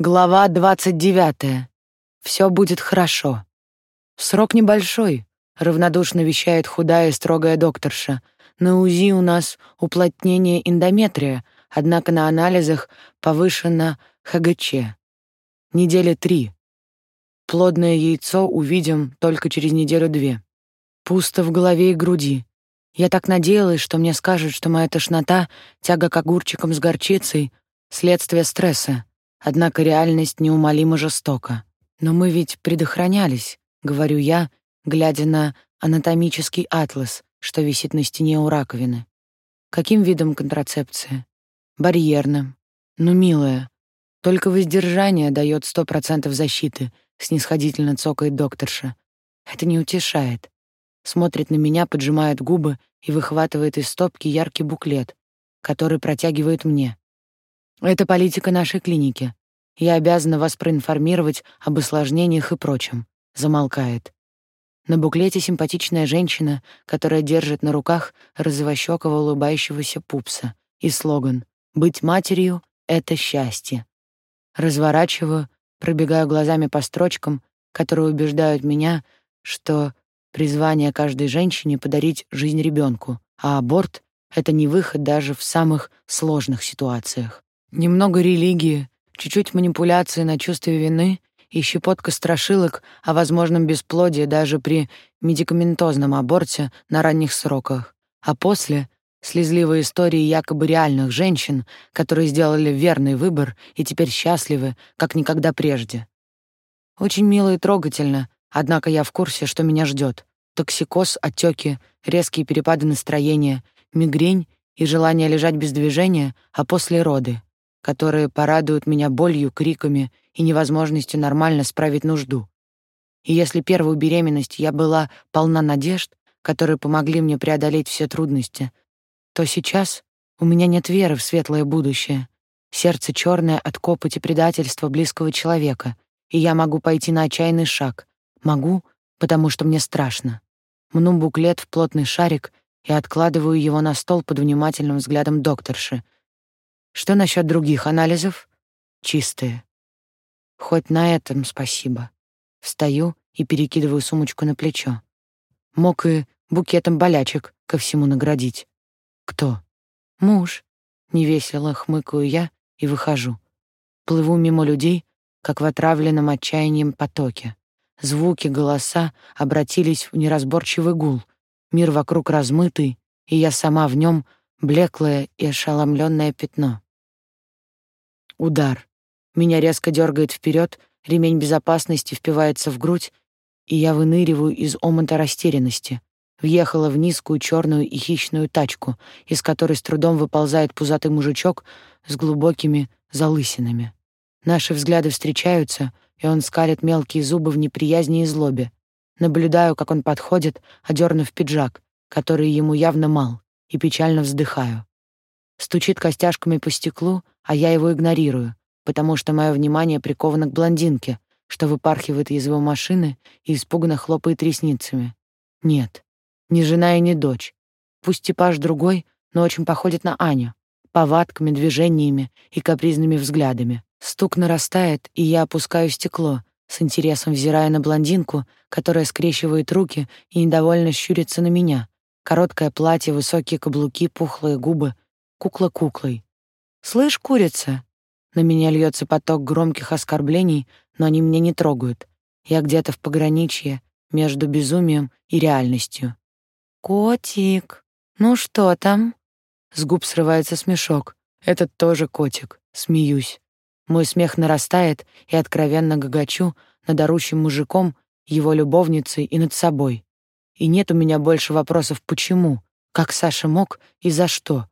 Глава 29. Все будет хорошо. Срок небольшой, равнодушно вещает худая и строгая докторша. На УЗИ у нас уплотнение эндометрия, однако на анализах повышено ХГЧ. Недели три. Плодное яйцо увидим только через неделю-две. Пусто в голове и груди. Я так надеялась, что мне скажут, что моя тошнота, тяга к огурчикам с горчицей — следствие стресса. Однако реальность неумолимо жестока. Но мы ведь предохранялись, говорю я, глядя на анатомический атлас, что висит на стене у раковины. Каким видом контрацепции? Барьерным. Ну, милая, только воздержание дает сто процентов защиты, снисходительно цокает докторша. Это не утешает. Смотрит на меня, поджимает губы и выхватывает из стопки яркий буклет, который протягивает мне. Это политика нашей клиники. Я обязана вас проинформировать об осложнениях и прочем. Замолкает. На буклете симпатичная женщина, которая держит на руках розовощёкого улыбающегося пупса, и слоган «Быть матерью — это счастье». Разворачиваю, пробегаю глазами по строчкам, которые убеждают меня, что призвание каждой женщине — подарить жизнь ребенку, а аборт — это не выход даже в самых сложных ситуациях. Немного религии, чуть-чуть манипуляции на чувстве вины и щепотка страшилок о возможном бесплодии даже при медикаментозном аборте на ранних сроках. А после — слезливые истории якобы реальных женщин, которые сделали верный выбор и теперь счастливы, как никогда прежде. Очень мило и трогательно, однако я в курсе, что меня ждет: Токсикоз, отеки, резкие перепады настроения, мигрень и желание лежать без движения, а после роды — которые порадуют меня болью, криками и невозможностью нормально справить нужду. И если первую беременность я была полна надежд, которые помогли мне преодолеть все трудности, то сейчас у меня нет веры в светлое будущее. Сердце черное от копоти предательства близкого человека, и я могу пойти на отчаянный шаг. Могу, потому что мне страшно. Мну буклет в плотный шарик и откладываю его на стол под внимательным взглядом докторши — что насчет других анализов? Чистые. Хоть на этом спасибо. Встаю и перекидываю сумочку на плечо. Мог и букетом болячек ко всему наградить. Кто? Муж. Невесело хмыкаю я и выхожу. Плыву мимо людей, как в отравленном отчаянием потоке. Звуки, голоса обратились в неразборчивый гул. Мир вокруг размытый, и я сама в нем блеклое и ошеломленное пятно. Удар. Меня резко дергает вперед, ремень безопасности впивается в грудь, и я выныриваю из омута растерянности. Въехала в низкую черную и хищную тачку, из которой с трудом выползает пузатый мужичок с глубокими залысинами. Наши взгляды встречаются, и он скалит мелкие зубы в неприязни и злобе. Наблюдаю, как он подходит, одернув пиджак, который ему явно мал, и печально вздыхаю. Стучит костяшками по стеклу, а я его игнорирую, потому что мое внимание приковано к блондинке, что выпархивает из его машины и испуганно хлопает ресницами. Нет, не жена и не дочь. Пусть типаж другой, но очень походит на Аню. Повадками, движениями и капризными взглядами. Стук нарастает, и я опускаю стекло, с интересом взирая на блондинку, которая скрещивает руки и недовольно щурится на меня. Короткое платье, высокие каблуки, пухлые губы — кукла куклой. «Слышь, курица!» На меня льется поток громких оскорблений, но они меня не трогают. Я где-то в пограничье между безумием и реальностью. «Котик, ну что там?» С губ срывается смешок. Этот тоже котик. Смеюсь. Мой смех нарастает и откровенно гогочу над орущим мужиком, его любовницей и над собой. И нет у меня больше вопросов «почему?», «как Саша мог?» и «за что?».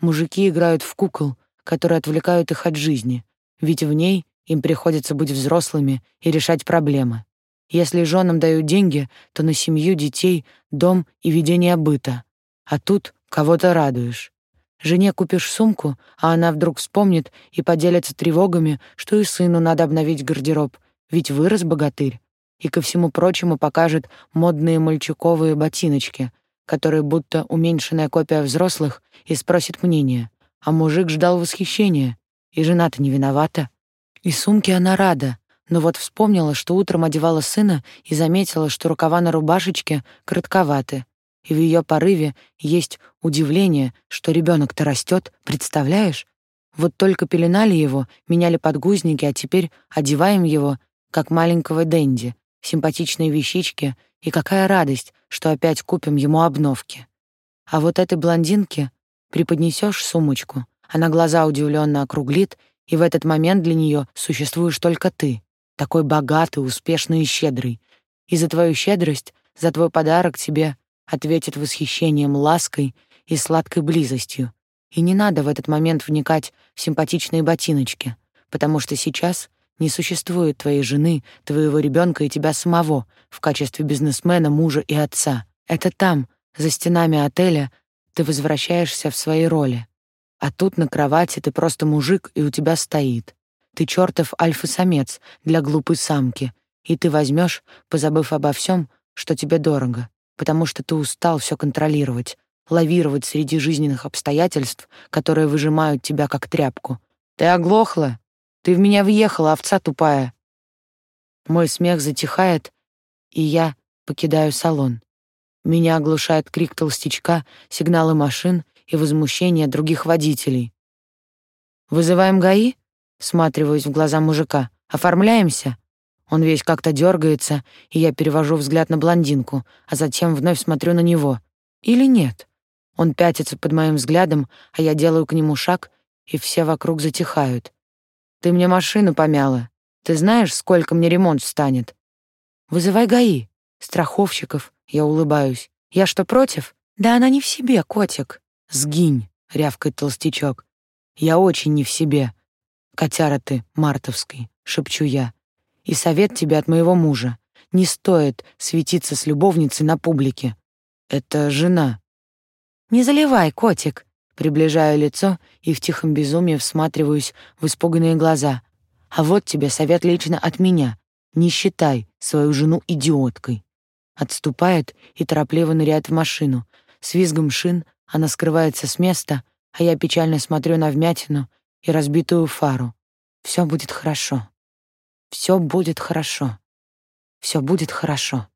Мужики играют в кукол, которые отвлекают их от жизни, ведь в ней им приходится быть взрослыми и решать проблемы. Если женам дают деньги, то на семью, детей, дом и ведение быта. А тут кого-то радуешь. Жене купишь сумку, а она вдруг вспомнит и поделится тревогами, что и сыну надо обновить гардероб, ведь вырос богатырь. И ко всему прочему покажет модные мальчуковые ботиночки, которые будто уменьшенная копия взрослых, и спросит мнение. А мужик ждал восхищения, и жена-то не виновата. И сумке она рада, но вот вспомнила, что утром одевала сына и заметила, что рукава на рубашечке коротковаты. И в ее порыве есть удивление, что ребенок то растет, представляешь? Вот только пеленали его, меняли подгузники, а теперь одеваем его, как маленького Дэнди, симпатичные вещички, и какая радость, что опять купим ему обновки. А вот этой блондинке преподнесешь сумочку, она глаза удивленно округлит, и в этот момент для нее существуешь только ты, такой богатый, успешный и щедрый. И за твою щедрость, за твой подарок тебе ответит восхищением, лаской и сладкой близостью. И не надо в этот момент вникать в симпатичные ботиночки, потому что сейчас не существует твоей жены, твоего ребенка и тебя самого в качестве бизнесмена, мужа и отца. Это там, за стенами отеля, ты возвращаешься в свои роли. А тут на кровати ты просто мужик, и у тебя стоит. Ты чертов альфа-самец для глупой самки, и ты возьмешь, позабыв обо всем, что тебе дорого, потому что ты устал все контролировать, лавировать среди жизненных обстоятельств, которые выжимают тебя как тряпку. Ты оглохла? Ты в меня въехала, овца тупая. Мой смех затихает, и я покидаю салон. Меня оглушает крик толстячка, сигналы машин и возмущение других водителей. «Вызываем ГАИ?» Всматриваюсь в глаза мужика. «Оформляемся?» Он весь как-то дергается, и я перевожу взгляд на блондинку, а затем вновь смотрю на него. Или нет? Он пятится под моим взглядом, а я делаю к нему шаг, и все вокруг затихают. «Ты мне машину помяла. Ты знаешь, сколько мне ремонт встанет?» «Вызывай ГАИ. Страховщиков». Я улыбаюсь. «Я что, против?» «Да она не в себе, котик». «Сгинь», — рявкает толстячок. «Я очень не в себе. «Котяра ты, мартовский», — шепчу я. «И совет тебе от моего мужа. Не стоит светиться с любовницей на публике. Это жена». «Не заливай, котик», — приближаю лицо и в тихом безумии всматриваюсь в испуганные глаза. «А вот тебе совет лично от меня. Не считай свою жену идиоткой». Отступает и торопливо ныряет в машину. С визгом шин она скрывается с места, а я печально смотрю на вмятину и разбитую фару. Все будет хорошо. Все будет хорошо. Все будет хорошо.